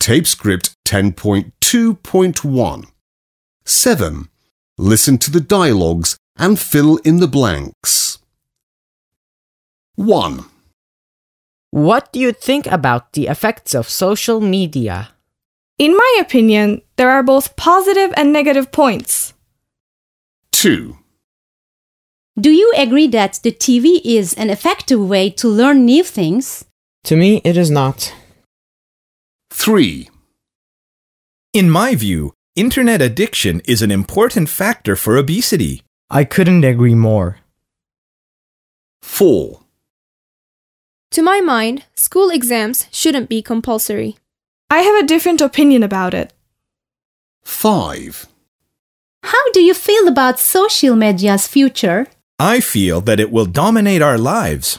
Tape script 10.2.1. 7. Listen to the dialogues and fill in the blanks. 1. What do you think about the effects of social media? In my opinion, there are both positive and negative points. 2. Do you agree that the TV is an effective way to learn new things? To me, it is not. 3. In my view, internet addiction is an important factor for obesity. I couldn't agree more. 4. To my mind, school exams shouldn't be compulsory. I have a different opinion about it. 5. How do you feel about social media's future? I feel that it will dominate our lives.